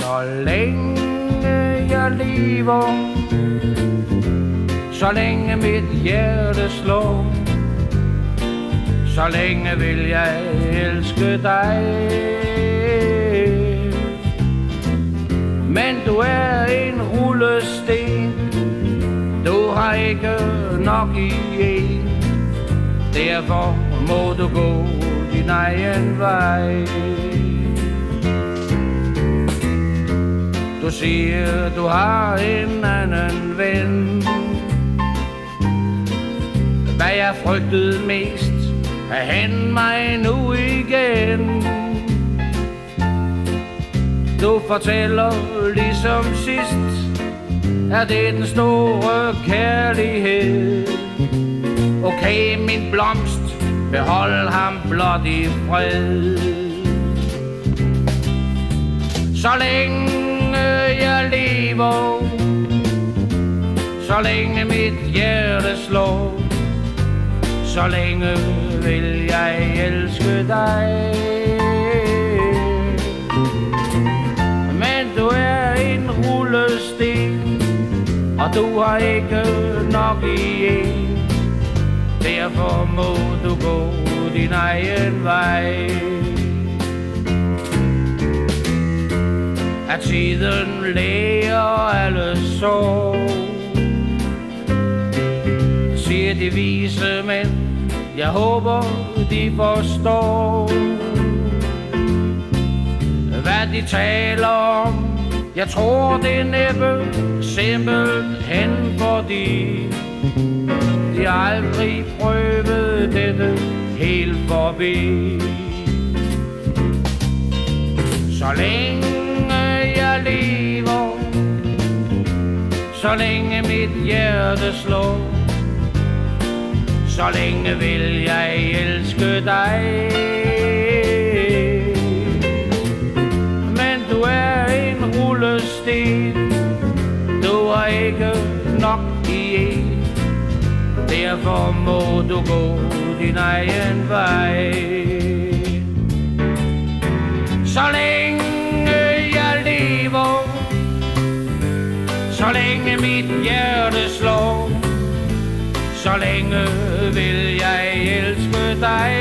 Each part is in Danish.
Så længe jeg lever Så længe mit hjerte slår Så længe vil jeg elske dig. Men du er en rullesten Du har ikke nok i en. Derfor må du gå din egen vej. Du siger, du har en anden ven. Hvad jeg frygtede mest Er hen mig nu igen. Du fortæller ligesom sidst Er det den store kærlighed. Okay, min blomst Behold ham blot i fred. Så længe jeg Så længe mit hjerte slår Så længe vil jeg elske dig. Men du er en rullesten Og du har ikke nok i en. Derfor må du gå din egen vej. At tiden læger sorg. Siger de vise mænd Jeg håber de forstår Hvad de taler om. Jeg tror det er næppe Simpelthen fordi De aldrig prøvede dette Helt forbi. Så længe Så længe mit hjerte slår. Så længe vil jeg elske dig. Men du er en rullesten Du er ikke nok i en. Derfor må du gå din egen vej. Så længe længe mit hjerte slår. Så længe vil jeg elske dig.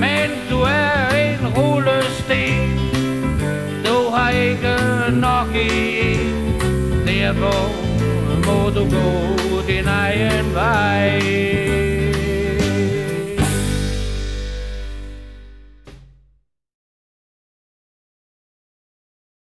Men du er en rullesten Du har ikke nok i. En Derfor må du gå din egen vej.